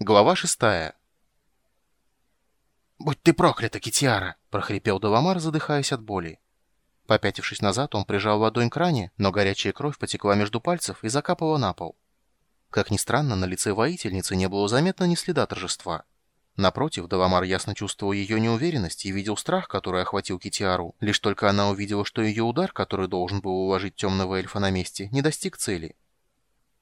Глава шестая. «Будь ты проклята, Китиара!» — прохрипел Даламар, задыхаясь от боли. Попятившись назад, он прижал ладонь к ране, но горячая кровь потекла между пальцев и закапала на пол. Как ни странно, на лице воительницы не было заметно ни следа торжества. Напротив, Даламар ясно чувствовал ее неуверенность и видел страх, который охватил Китиару, лишь только она увидела, что ее удар, который должен был уложить темного эльфа на месте, не достиг цели.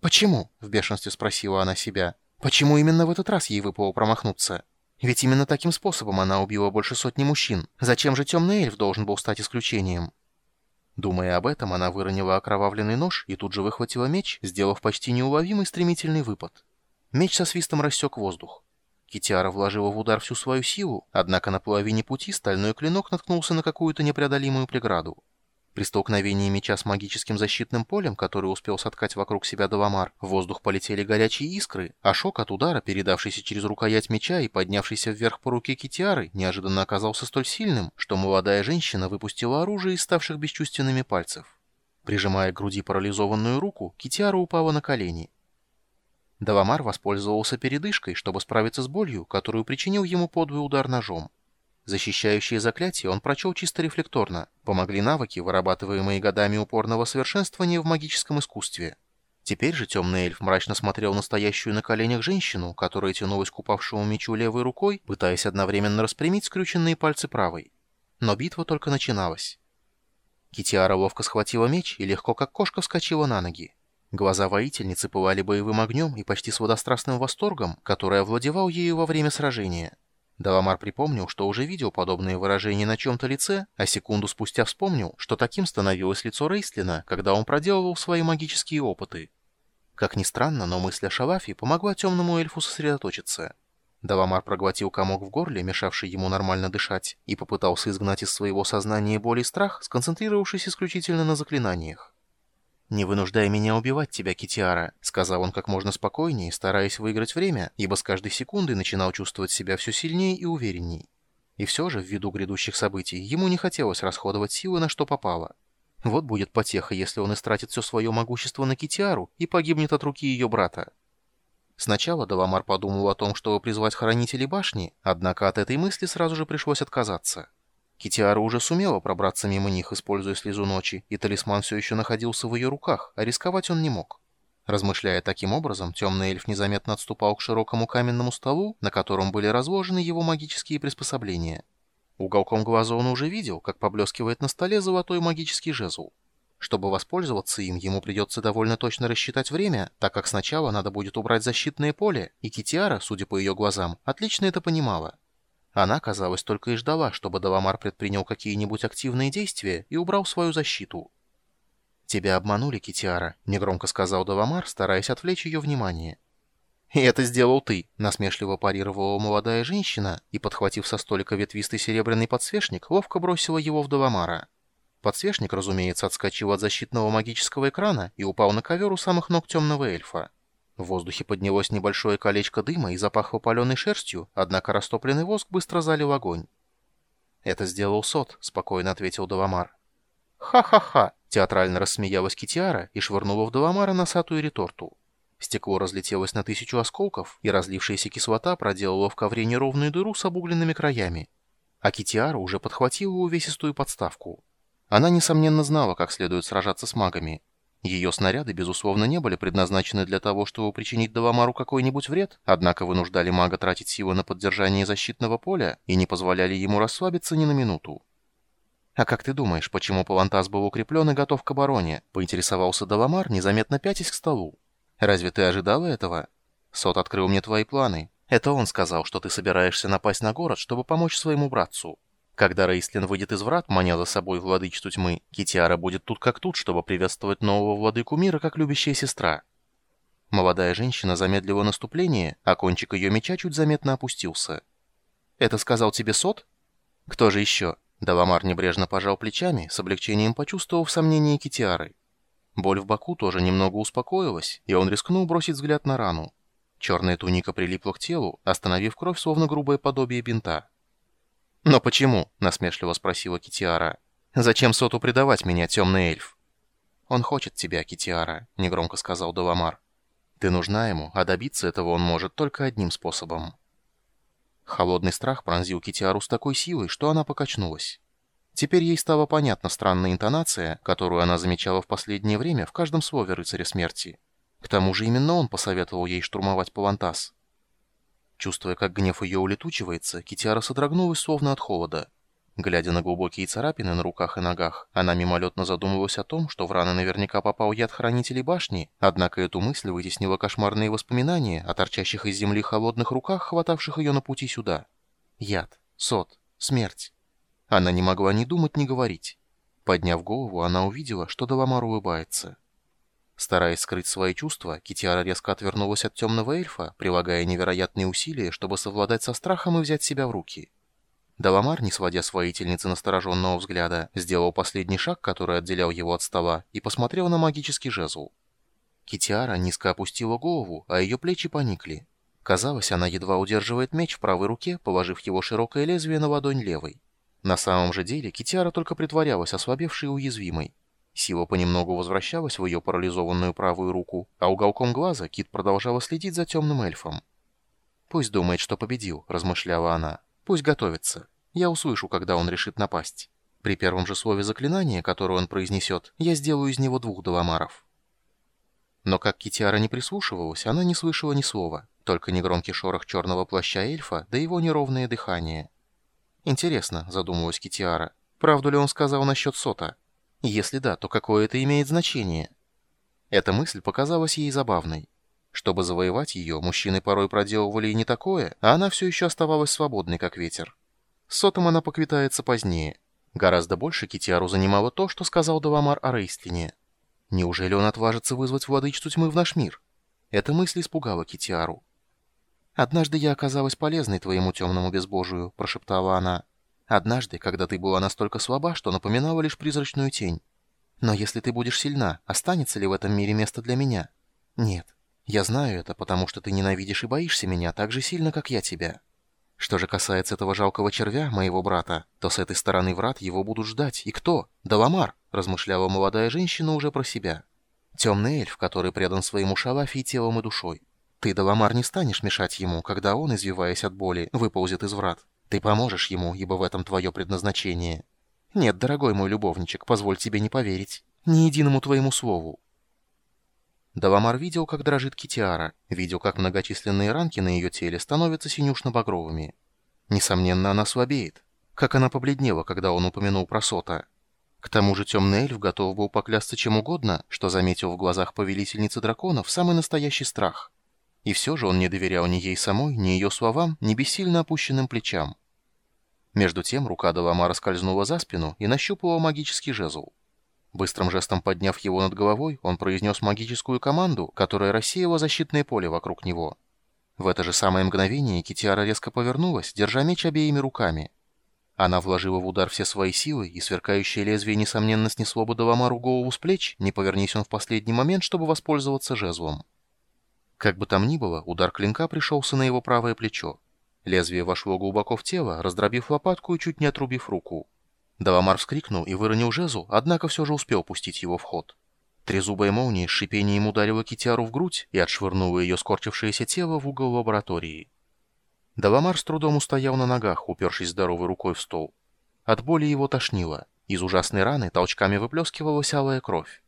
«Почему?» — в бешенстве спросила она себя. «Почему именно в этот раз ей выпало промахнуться? Ведь именно таким способом она убила больше сотни мужчин. Зачем же темный эльф должен был стать исключением?» Думая об этом, она выронила окровавленный нож и тут же выхватила меч, сделав почти неуловимый стремительный выпад. Меч со свистом рассек воздух. Китиара вложила в удар всю свою силу, однако на половине пути стальной клинок наткнулся на какую-то непреодолимую преграду. При столкновении меча с магическим защитным полем, который успел соткать вокруг себя Даламар, в воздух полетели горячие искры, а шок от удара, передавшийся через рукоять меча и поднявшийся вверх по руке Китиары, неожиданно оказался столь сильным, что молодая женщина выпустила оружие из ставших бесчувственными пальцев. Прижимая к груди парализованную руку, Китиара упала на колени. Даламар воспользовался передышкой, чтобы справиться с болью, которую причинил ему подвый удар ножом. Защищающие заклятия он прочел чисто рефлекторно. Помогли навыки, вырабатываемые годами упорного совершенствования в магическом искусстве. Теперь же темный эльф мрачно смотрел на стоящую на коленях женщину, которая тянулась к упавшему мечу левой рукой, пытаясь одновременно распрямить скрюченные пальцы правой. Но битва только начиналась. Китиара ловко схватила меч и легко как кошка вскочила на ноги. Глаза воительницы пылали боевым огнем и почти с водострастным восторгом, который овладевал ею во время сражения. Даламар припомнил, что уже видел подобные выражения на чем-то лице, а секунду спустя вспомнил, что таким становилось лицо Рейстлина, когда он проделывал свои магические опыты. Как ни странно, но мысль о Шалафе помогла темному эльфу сосредоточиться. Даламар проглотил комок в горле, мешавший ему нормально дышать, и попытался изгнать из своего сознания боль и страх, сконцентрировавшись исключительно на заклинаниях. «Не вынуждай меня убивать тебя, Китиара», — сказал он как можно спокойнее, стараясь выиграть время, ибо с каждой секундой начинал чувствовать себя все сильнее и уверенней. И все же, ввиду грядущих событий, ему не хотелось расходовать силы на что попало. Вот будет потеха, если он истратит все свое могущество на Китиару и погибнет от руки ее брата. Сначала Даламар подумал о том, чтобы призвать хранителей башни, однако от этой мысли сразу же пришлось отказаться. Китиара уже сумела пробраться мимо них, используя слезу ночи, и талисман все еще находился в ее руках, а рисковать он не мог. Размышляя таким образом, темный эльф незаметно отступал к широкому каменному столу, на котором были разложены его магические приспособления. Уголком глаза он уже видел, как поблескивает на столе золотой магический жезл. Чтобы воспользоваться им, ему придется довольно точно рассчитать время, так как сначала надо будет убрать защитное поле, и Китиара, судя по ее глазам, отлично это понимала. Она, казалось, только и ждала, чтобы Даламар предпринял какие-нибудь активные действия и убрал свою защиту. «Тебя обманули, Китиара», — негромко сказал Даламар, стараясь отвлечь ее внимание. «И это сделал ты», — насмешливо парировала молодая женщина и, подхватив со столика ветвистый серебряный подсвечник, ловко бросила его в Даламара. Подсвечник, разумеется, отскочил от защитного магического экрана и упал на ковер у самых ног темного эльфа. В воздухе поднялось небольшое колечко дыма и запахло паленой шерстью, однако растопленный воск быстро залил огонь. «Это сделал Сот», — спокойно ответил Даламар. «Ха-ха-ха!» — театрально рассмеялась Китиара и швырнула в Даламара носатую реторту. Стекло разлетелось на тысячу осколков, и разлившаяся кислота проделала в ковре неровную дыру с обугленными краями. А Китиара уже подхватила увесистую подставку. Она, несомненно, знала, как следует сражаться с магами. Ее снаряды, безусловно, не были предназначены для того, чтобы причинить Даламару какой-нибудь вред, однако вынуждали мага тратить силы на поддержание защитного поля и не позволяли ему расслабиться ни на минуту. «А как ты думаешь, почему Палантас был укреплен и готов к обороне?» — поинтересовался Даламар, незаметно пятясь к столу. «Разве ты ожидала этого?» «Сот открыл мне твои планы. Это он сказал, что ты собираешься напасть на город, чтобы помочь своему братцу. Когда Рейслин выйдет из врат, маня за собой владычицу тьмы, Китиара будет тут как тут, чтобы приветствовать нового владыку мира как любящая сестра. Молодая женщина замедлила наступление, а кончик ее меча чуть заметно опустился. «Это сказал тебе Сот?» «Кто же еще?» Даламар небрежно пожал плечами, с облегчением почувствовав сомнение Китиары. Боль в боку тоже немного успокоилась, и он рискнул бросить взгляд на рану. Черная туника прилипла к телу, остановив кровь, словно грубое подобие бинта. «Но почему?» — насмешливо спросила Китиара. «Зачем Соту предавать меня, темный эльф?» «Он хочет тебя, Китиара», — негромко сказал Деламар. Ты нужна ему, а добиться этого он может только одним способом. Холодный страх пронзил Китиару с такой силой, что она покачнулась. Теперь ей стала понятна странная интонация, которую она замечала в последнее время в каждом слове рыцаря смерти. К тому же именно он посоветовал ей штурмовать Палантас. Чувствуя, как гнев ее улетучивается, Китиара содрогнулась словно от холода. Глядя на глубокие царапины на руках и ногах, она мимолетно задумывалась о том, что в раны наверняка попал яд хранителей башни, однако эту мысль вытеснила кошмарные воспоминания о торчащих из земли холодных руках, хватавших ее на пути сюда. Яд, сот, смерть. Она не могла ни думать, ни говорить. Подняв голову, она увидела, что Даламар улыбается. Стараясь скрыть свои чувства, Китиара резко отвернулась от темного эльфа, прилагая невероятные усилия, чтобы совладать со страхом и взять себя в руки. Даламар, не сводя с воительницы настороженного взгляда, сделал последний шаг, который отделял его от стола, и посмотрел на магический жезл. Китиара низко опустила голову, а ее плечи поникли. Казалось, она едва удерживает меч в правой руке, положив его широкое лезвие на ладонь левой. На самом же деле Китиара только притворялась ослабевшей и уязвимой. Сила понемногу возвращалась в ее парализованную правую руку, а уголком глаза Кит продолжала следить за темным эльфом. «Пусть думает, что победил», — размышляла она. Пусть готовится. Я услышу, когда он решит напасть. При первом же слове заклинания, которое он произнесет, я сделаю из него двух доломаров. Но как Китиара не прислушивалась, она не слышала ни слова, только негромкий шорох черного плаща эльфа, да его неровное дыхание. «Интересно», — задумалась Китиара, — «правду ли он сказал насчет сота? Если да, то какое это имеет значение?» Эта мысль показалась ей забавной. Чтобы завоевать ее, мужчины порой проделывали и не такое, а она все еще оставалась свободной, как ветер. С Сотом она поквитается позднее. Гораздо больше Китиару занимало то, что сказал Даламар о Рейстлине. Неужели он отважится вызвать владычицу тьмы в наш мир? Эта мысль испугала Китиару. «Однажды я оказалась полезной твоему темному безбожию», — прошептала она. «Однажды, когда ты была настолько слаба, что напоминала лишь призрачную тень. Но если ты будешь сильна, останется ли в этом мире место для меня? Нет. Я знаю это, потому что ты ненавидишь и боишься меня так же сильно, как я тебя. Что же касается этого жалкого червя, моего брата, то с этой стороны врат его будут ждать. И кто? Даламар, размышляла молодая женщина уже про себя. Темный эльф, который предан своему шалафе и телом и душой. Ты, Даламар, не станешь мешать ему, когда он, извиваясь от боли, выползет из врат. Ты поможешь ему, ибо в этом твое предназначение. Нет, дорогой мой любовничек, позволь тебе не поверить. Ни единому твоему слову. Даламар видел, как дрожит Китиара, видел, как многочисленные ранки на ее теле становятся синюшно-багровыми. Несомненно, она слабеет. Как она побледнела, когда он упомянул про Сота. К тому же темный эльф готов был поклясться чем угодно, что заметил в глазах повелительницы драконов самый настоящий страх. И все же он не доверял ни ей самой, ни ее словам, ни бессильно опущенным плечам. Между тем рука Даламара скользнула за спину и нащупала магический жезл. Быстрым жестом подняв его над головой, он произнес магическую команду, которая рассеяла защитное поле вокруг него. В это же самое мгновение Китиара резко повернулась, держа меч обеими руками. Она вложила в удар все свои силы, и сверкающее лезвие, несомненно, снесло бы Даламару голову с плеч, не повернись он в последний момент, чтобы воспользоваться жезлом. Как бы там ни было, удар клинка пришелся на его правое плечо. Лезвие вошло глубоко в тело, раздробив лопатку и чуть не отрубив руку. Даламар вскрикнул и выронил жезл, однако все же успел пустить его в ход. Трезубая молния с шипением ударила Китиару в грудь и отшвырнула ее скорчившееся тело в угол лаборатории. Даламар с трудом устоял на ногах, упершись здоровой рукой в стол. От боли его тошнило. Из ужасной раны толчками выплескивалась алая кровь.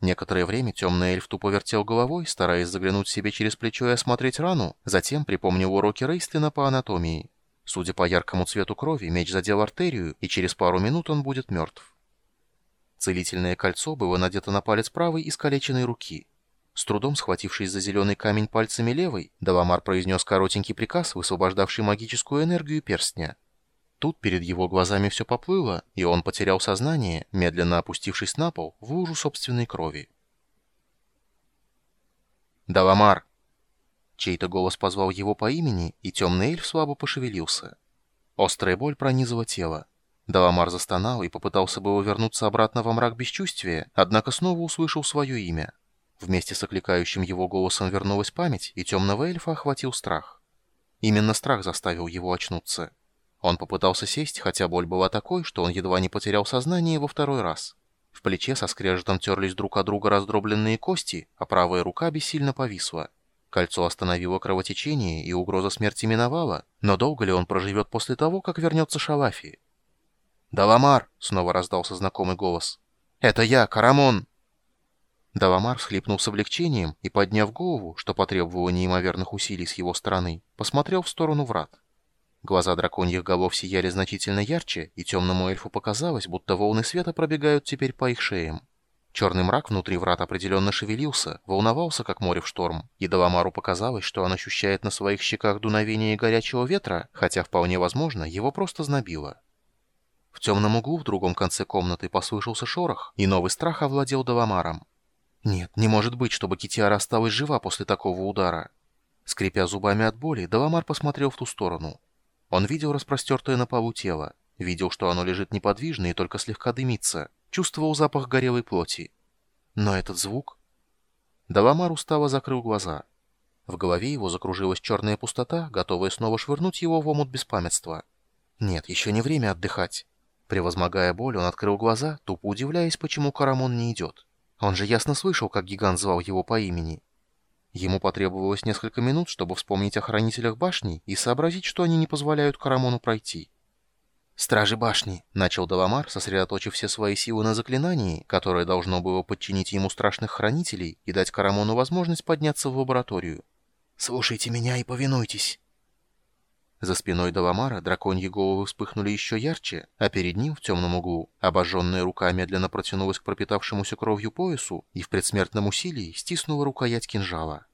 Некоторое время темный эльф тупо вертел головой, стараясь заглянуть себе через плечо и осмотреть рану, затем припомнил уроки Рейстлина по анатомии. Судя по яркому цвету крови, меч задел артерию, и через пару минут он будет мертв. Целительное кольцо было надето на палец правой искалеченной руки. С трудом схватившись за зеленый камень пальцами левой, Даламар произнес коротенький приказ, высвобождавший магическую энергию перстня. Тут перед его глазами все поплыло, и он потерял сознание, медленно опустившись на пол в лужу собственной крови. «Даламар!» Чей-то голос позвал его по имени, и темный эльф слабо пошевелился. Острая боль пронизывала тело. Даламар застонал и попытался было вернуться обратно во мрак бесчувствия, однако снова услышал свое имя. Вместе с окликающим его голосом вернулась память, и темного эльфа охватил страх. Именно страх заставил его очнуться. Он попытался сесть, хотя боль была такой, что он едва не потерял сознание во второй раз. В плече со скрежетом терлись друг от друга раздробленные кости, а правая рука бессильно повисла. Кольцо остановило кровотечение, и угроза смерти миновала, но долго ли он проживет после того, как вернется Шалафи? «Даламар!» — снова раздался знакомый голос. «Это я, Карамон!» Даламар всхлипнул с облегчением и, подняв голову, что потребовало неимоверных усилий с его стороны, посмотрел в сторону врат. Глаза драконьих голов сияли значительно ярче, и темному эльфу показалось, будто волны света пробегают теперь по их шеям. Черный мрак внутри врат определенно шевелился, волновался, как море в шторм, и Даламару показалось, что он ощущает на своих щеках дуновение горячего ветра, хотя, вполне возможно, его просто знобило. В темном углу в другом конце комнаты послышался шорох, и новый страх овладел Даламаром. Нет, не может быть, чтобы Китиара осталась жива после такого удара. Скрипя зубами от боли, Даламар посмотрел в ту сторону. Он видел распростертое на полу тело, видел, что оно лежит неподвижно и только слегка дымится, чувствовал запах горелой плоти. Но этот звук... Даламар устало закрыл глаза. В голове его закружилась черная пустота, готовая снова швырнуть его в омут беспамятства. Нет, еще не время отдыхать. Превозмогая боль, он открыл глаза, тупо удивляясь, почему Карамон не идет. Он же ясно слышал, как гигант звал его по имени. Ему потребовалось несколько минут, чтобы вспомнить о хранителях башни и сообразить, что они не позволяют Карамону пройти. «Стражи башни!» — начал Даламар, сосредоточив все свои силы на заклинании, которое должно было подчинить ему страшных хранителей и дать Карамону возможность подняться в лабораторию. «Слушайте меня и повинуйтесь!» За спиной Даламара драконьи головы вспыхнули еще ярче, а перед ним, в темном углу, обожженная рука медленно протянулась к пропитавшемуся кровью поясу и в предсмертном усилии стиснула рукоять кинжала.